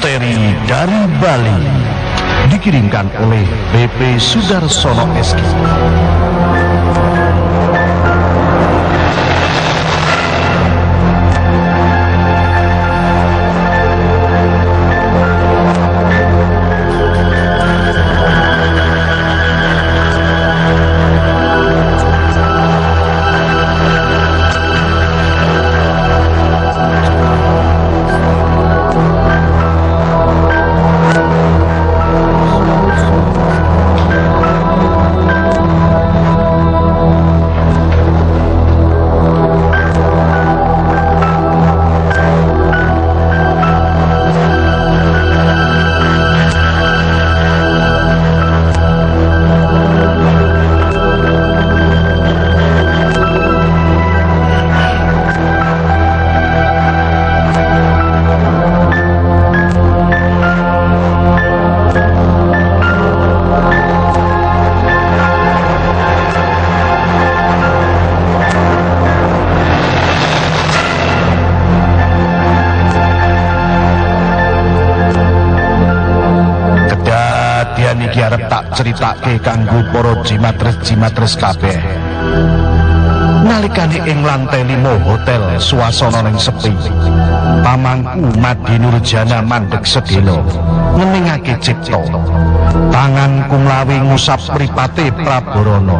Misteri dari Bali dikirimkan oleh BP Sudarsono SK. Critake kanggo para jimatres-jimatres kabeh. Nalikane ing lantai limo hotel suasana ning sepi. Pamangku Madi Nurjana mandek sedelo ngeningake cipta. Tanganku mlawi ngusap mripate Praborana.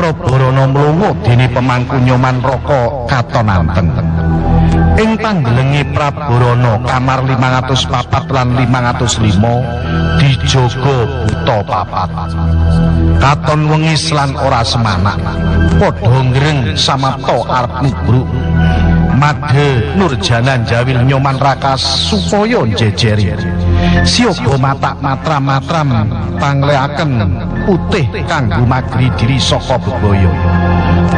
Praborana mlungu dene pemangku nyoman raka katon anteng. Ing panggelengi Praborana kamar 504 lan 505 dijogo buta papat. Katon wengis lan ora semanak. Padha ngreng samapta arep nubruk. Made Nurjana jawil nyoman rakas supaya jejeri. Siyoga matak matram-matram pangleaken putih kanggo magri diri saka bebaya.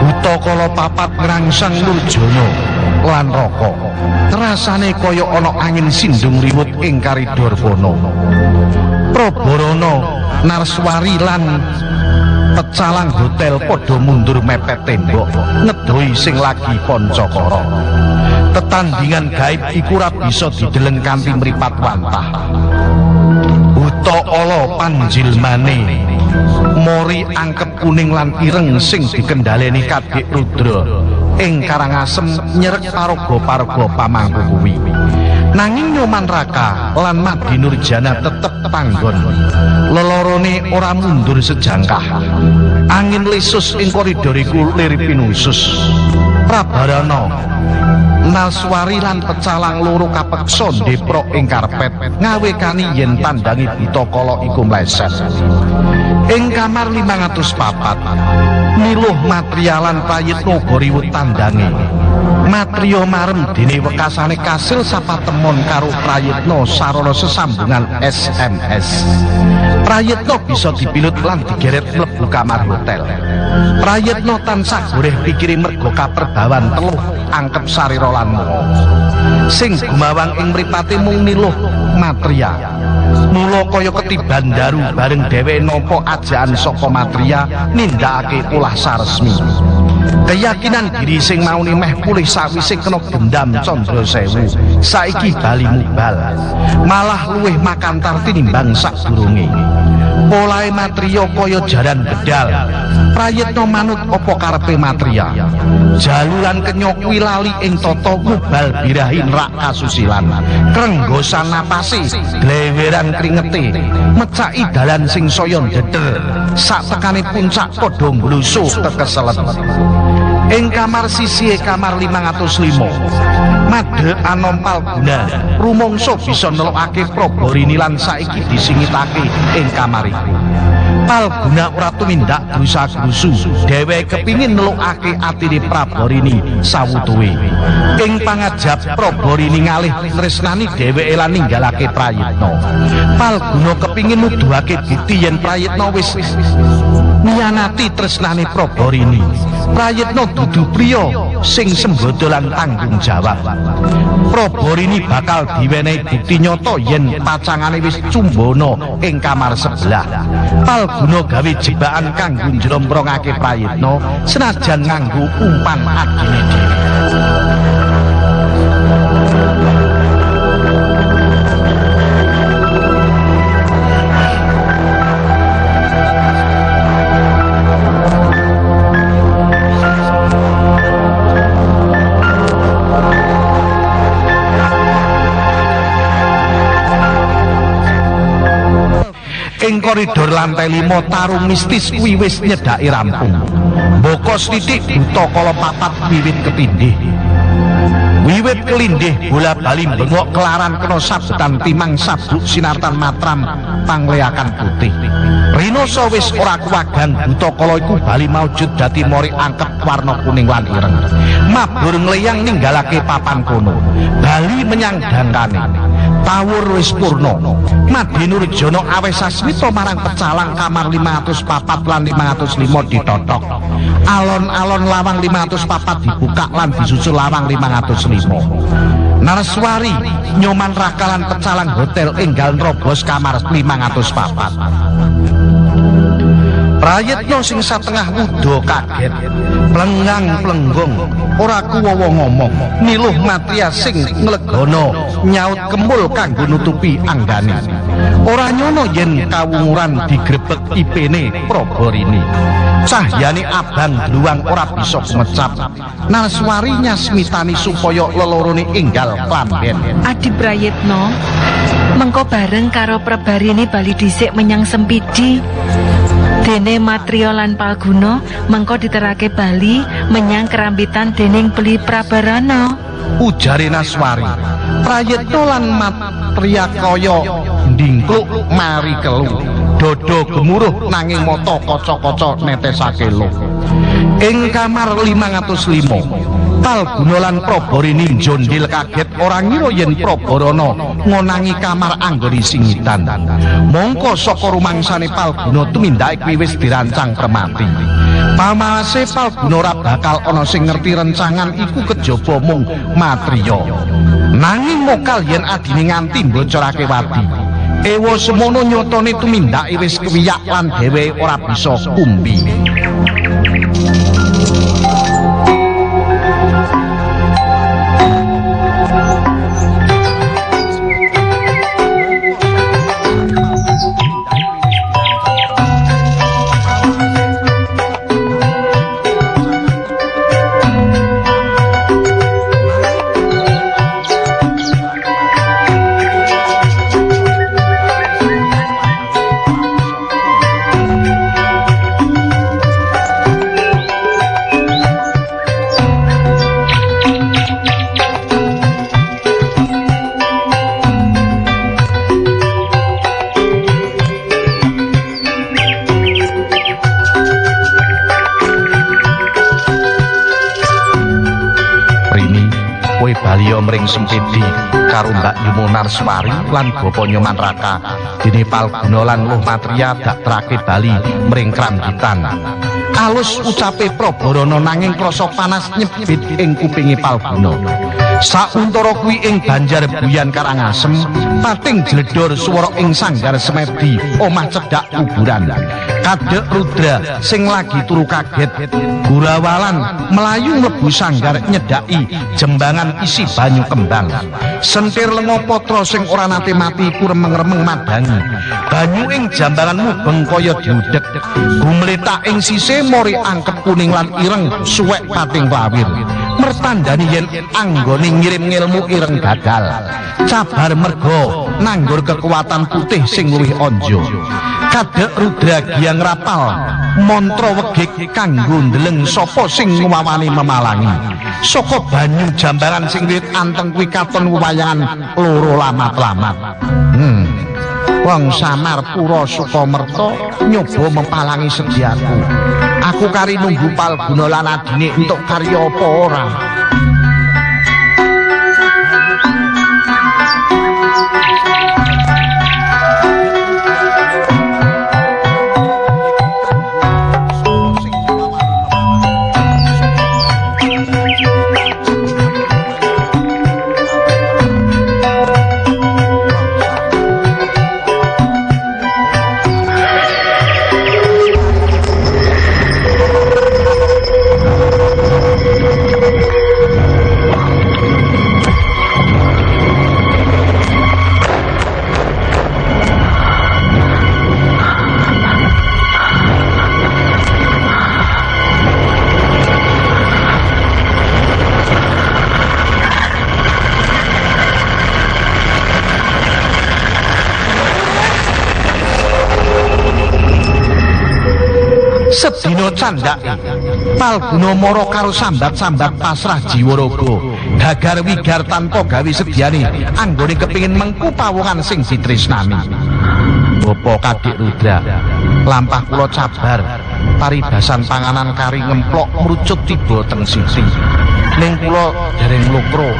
Buta kala papat ngrangsang Nurjana lan raka. Rasane kaya ana angin sindung riwut ing karidor kono. Prabarana Narswari lan pecalang hotel padha mundur mepet tembok ngedoi sing lagi pancakara. Tetandingan gaib iku ora bisa dideleng kanthi mripat wantah. Buta ala panjilmane mori angkep kuning lan ireng sing dikendhaleni Kadek Rudra ing Karangasem nyerek paraga-paraga pamangku kuwi. Nanging Nyoman Raka lan Madi Nurjana tetep panggon. Lelorone ora mundur sejangkah. Angin lesus ing koridor iku lirip pinusus. Prabarana Naswari lan pecalang loro kapeksa ndeprok ing karpet ngawekani yen pandangi buta kala iku mleset. Ing kamar 504 miluh materialan payitno goriwut tandange. Matrio marem dene wekasane kasil sapatemon karo Prayitno sarana sesambungan SMS. Prayitno bisa dipilut lan digeret mlebu kamar hotel. Prayitno tansah goreh pikiri mergo kaperbawan teluh angkep sarira lan. Sing gumawang ing mripate mung niluh Matria. Mula kaya ketiban daru bareng dheweke nampa ajaan saka Matria nindakake ulah saresmi. Keyakinan diri sing mauni meh pulih sawise kena gendam Candra Sewu. Saiki bali mubal. Malah luwih makantar tinimbang sadurunge. Polahe Matria kaya jaran bedal. Prayitna manut apa karepe Matria. Jalulan kenyok lali ing tata mubal birahi rak kasusilan. Krenggosan napasi, gleweran kringete, mecaki dalan sing saya ndeder. Sak tekane puncak padha nglusuh tekeselen. Ing kamar sisi kamar 505 Made anompal guna Rumongso bisa nelokake proborini lan saiki disingitake ing kamar iku Palguna ora tumindak dosa grusu dhewe kepingin nelokake atine Praborini sawutuwe ing pangajab Praborini ngalih tresnani dheweke lan ninggalake Prayitna. Palguna kepingin nuduhake bukti yen Prayitna wis Nianati tresnane Prabarini. Prayitna dudu priya sing sembodo lan tanggung jawab. Prabarini bakal diwenehi bukti nyata yen pacangane wis cumbana ing kamar sebelah. Palguna gawe jebakan kanggo njlomprongake Prayitna senajan nganggo umpan adine dhewe. Ing koridor lantai lima tarung mistis kuwi wis nyedaki rampung. Mboko sithik buta kala papat wiwit ketindih. Wiwit kelindih bola bali bengok kelaran kena sabetan timang sabuk sinartan matram pangleakan putih. Rinoso wis ora kuwagan buta kala iku bali maujud dadi mori angkep warna kuning lan ireng. Mabur ngleyang ninggalake papan kono. Bali menyang dangkane. Tawur wis purna. Madi Nurjono awes sasmita marang pecalang kamar 504 lan 505 ditotok. Alon-alon lawang 504 dibuka lan disusul lawang 505. Narswari nyoman rakalan pecalang hotel enggal nerobos kamar 504. Prayitna sing satengah wuda kaget, plengang plenggong, ora kuwawa ngomong, niluh matria sing nglegono nyaut kemul kanggo nutupi anggane. Ora nyono yen kawunguran digrebek ipene Prabarini. Cahyane abang dluwang ora bisa mecap. Naswari nyasmitani supaya lelorone enggal klamben. Adi Prayitno, mengko bareng karo Prabarini bali dhisik menyang Sempidi. Dene Matrio lan Palguna mengko diterake Bali menyang kerambitan dening Beli Prabarana. ujare Naswari Prayitna lan Matriya kaya ndingkluk mari kelu dodo gemuruh nanging mata kaca-kaca netesake lo ing kamar 505 Palguna lan Prabarini njondil kaget ora ngira yen Prabarana ngonangi kamar anggone singitan mongko saka rumangsane Palguna tumindake kuwi wis dirancang premati Pamase Palguna bakal ana sing ngerti rencangan iku kejaba mung Matriya. Nanging mokal yen adine nganti mbocorake wadi. Ewa semono nyotone tumindake wis kewiyak lan dheweke ora bisa kumbi. Sempidi karo Mbak Yumunar Swari lan Bapa Nyoman Raka. Dene Palguna lan Luh Matria dak trake bali mring Kramgitan. Alus ucape Prabarana nanging krasa panas nyebit ing kupinge Palguna. Sauntara kuwi ing Banjar Buyan Karangasem, pating jledor swara ing sanggar semedi omah cedhak kuburan. Kadek Rudra sing lagi turu kaget, gurawalan melayu mlebu sanggar nyedaki jembangan isi banyu kembang. Sentir lenga patra sing ora nate mati iku remeng-remeng madangi. Banyu ing jambangan mubeng kaya diudhek. Gumletak ing sise mori angkep kuning lan ireng suwek pating lawir. Mertandani yen anggone ngirim ngilmu ireng gagal. Cabar mergo nanggur kekuatan putih sing luwih onjo. Kadek Rudra Giang Rapal mantra wegik kanggo ndeleng sapa sing ngwawani memalangi. Saka banyu jambangan sing wit anteng kuwi katon wewayangan loro lamat-lamat. Hmm. Wong samar pura Sukamerta nyoba mempalangi sediaku. Aku kari nunggu Palguna lan adine entuk karya apa ora. Sedina candhake Palguna mara karo sambat-sambat pasrah jiwa raga gagar wigar tanpa gawe sediane anggone kepingin mengku pawongan sing ditresnani. Bapak Kadik Rudra lampah kula cabar paribasan panganan kari ngemplok merucut tiba teng sisi ning kula dereng lukro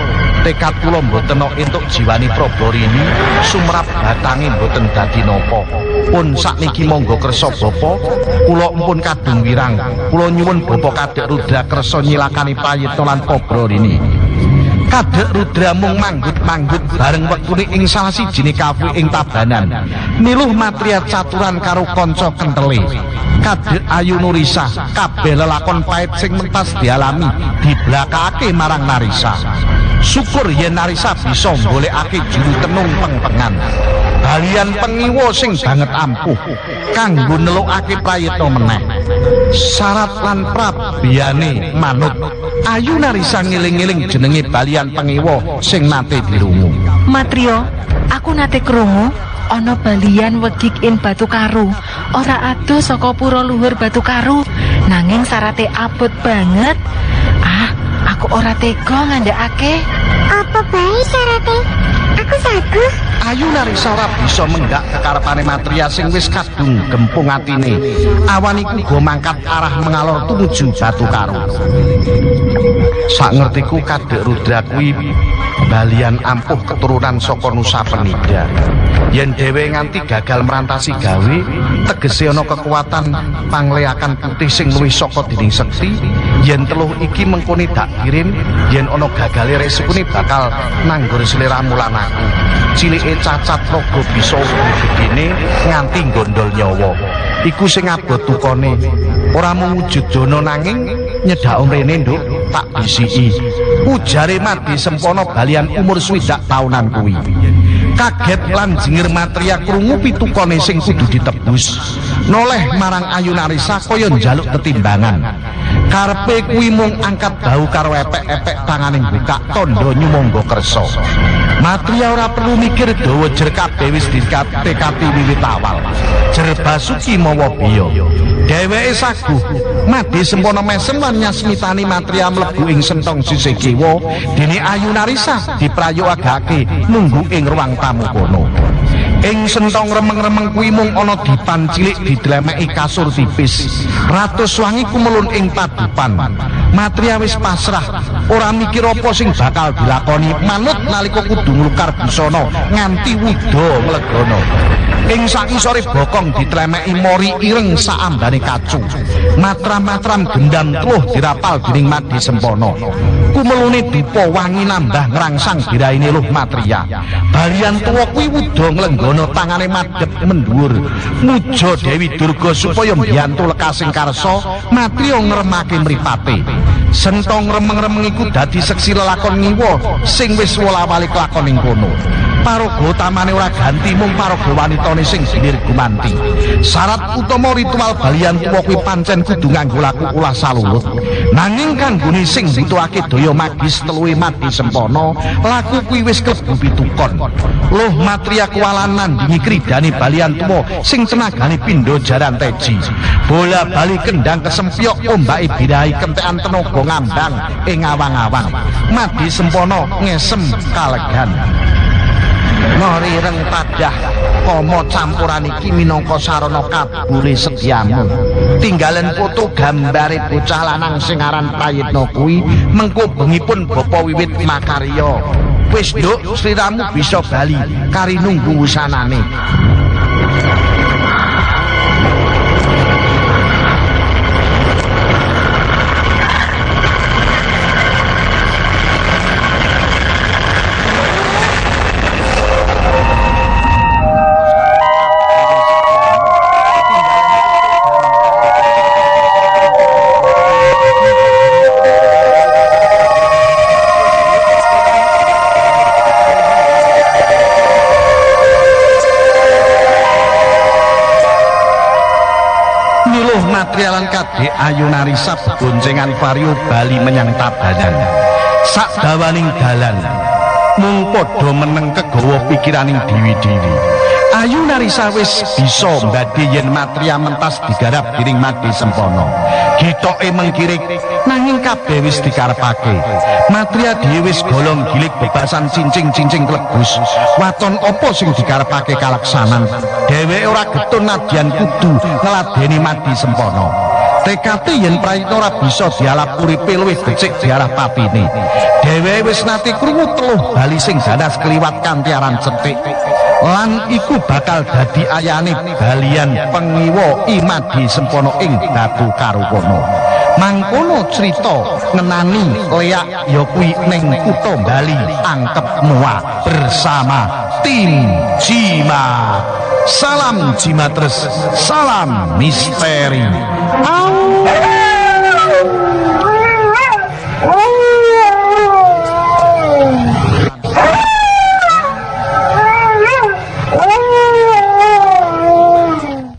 tekad kula mboten entuk jiwani Prabarini sumrap batange mboten dadi napa pun sakniki monggo kersa bapa kula empun kadung wirang kula nyuwun Bapak Kadik Rudra kersa nyilakani payitna lan Prabarini Kadek Rudra mung manggut-manggut bareng wektune ing salah sijine kafe ing Tabanan. Niluh matria caturan karo kanca kentele. Kadek Ayu Nurisa kabeh lelakon pait sing mentas dialami diblakake marang Narisa. Syukur yen Narisa bisa golekake juru tenung pengpengan. Balian pengiwa sing banget ampuh kanggo nelukake prayitna meneh. Syarat lan prabiyane manut. Ayu Narisa ngiling-ngiling jenenge balian pengiwa sing nate dirungu. Matrio, aku nate krungu ana balian wegik in Batu Karu. Ora adoh saka pura luhur Batu Karu, nanging sarate abot banget. Ah, aku ora tega ngandhakake. Apa bae syarate? Aku saguh. Ayu Narisa ora bisa menggak kekarepane Matria sing wis kadung gempung atine. Awan iku go mangkat arah mengalor tumuju Batu Karu. Sak ngertiku Kadek Rudra kuwi balian ampuh keturunan saka Nusa Penida. Yen dhewe nganti gagal merantasi gawe, tegese ana kekuatan pangleakan putih sing luwih saka dinding sekti, yen teluh iki mengkone dak kirim, yen ana gagale resukune bakal nanggur sliramu lan aku. Cilike cacat raga bisa gedene nganti gondol nyawa. Iku sing abot tukone. Ora mung wujud dono nanging nyedak omrene nduk tak bisiki. Ujare mati sempono balian umur swidak taunan kuwi. Kaget lan jingir matria krungu pitukone sing kudu ditebus. Noleh marang Ayu Narisa kaya njaluk ketimbangan. Karepe kuwi mung angkat bau karo epek-epek tangane buka tondo nyumangga kersa. Matria ora perlu mikir dawa jer kabeh wis dikati wiwit awal. Jer basuki mawa biya. Dheweke saguh madi sempono mesem lan nyasmitani matria mlebu ing sentong sisih kiwa dene Ayu Narisa diprayogake nunggu ing ruang tamu kono. Ing sentong remeng-remeng kuwi mung ana dipan cilik didlemeki kasur tipis. Ratus wangi kumelun ing padupan. Matria wis pasrah, ora mikir apa sing bakal dilakoni manut nalika kudu nglukar busana nganti wida mlegono. Ing sakisore bokong ditlemeki mori ireng saambane kacu. Matram-matram gendam teluh dirapal dening Madi Sempono. Kumelune dipa wangi nambah ngrangsang biraine luh matria. Balian tuwa kuwi wuda nglenggono tangane madhep mendhuwur. Muja Dewi Durga supaya mbiyantu lekasing karsa, matria ngremake mripate. Sentong remeng-remeng iku dadi seksi lelakon ngiwa sing wis wola-wali kelakon ing kono. Paraga utamane ora ganti mung paraga wanitane sing gilir gumanti. Syarat utama ritual balian tuwa kuwi pancen kudu nganggo laku ulah salulut. Nanging kanggone sing butuhake daya magis teluhe mati sempana, laku kuwi wis klebu pitukon. Loh matria kuwalan nandingi kridane balian tuwa sing tenagane pindha jaran teji. Bola bali kendang kesempyok ombake birahi kentekan tenaga ngambang ing awang-awang. Madi sempana ngesem kalegan. Nori reng padah Komo campuran iki minangka sarana kabule sediamu Tinggalen foto gambare bocah lanang sing aran Prayitna kuwi mengko bengipun bapa wiwit makarya. Wis nduk sliramu bisa bali kari nunggu wusanane materialan kadhe Ayu Narisa boncengan vario bali menyang Tabanan. Sak dawaning dalan mung padha meneng kegawa pikiraning dewi-dewi. Ayu Narisa wis bisa mbadi yen matria mentas digarap dening Madi Sempono. Gitoke mengkirik nanging kabeh wis dikarepake. Matria dhewe wis golong gilik bebasan cincing-cincing klebus. Waton apa sing dikarepake kalaksanan? Dheweke ora getun nadyan kudu ngladeni Madi Sempono. Tekate yen prayitna ora bisa dialap uripe luwih becik diarah patine. Dheweke wis nate krungu teluh bali sing ganas kliwat kanthi aran cetik. Lan iku bakal dadi ayane balian pengiwa Imadi Sempono ing Batu Karukono. Mangkono crita ngenani leak ya kuwi ning kutha Bali angkep Noah bersama tim Jimat. Salam Cimatres, salam misteri.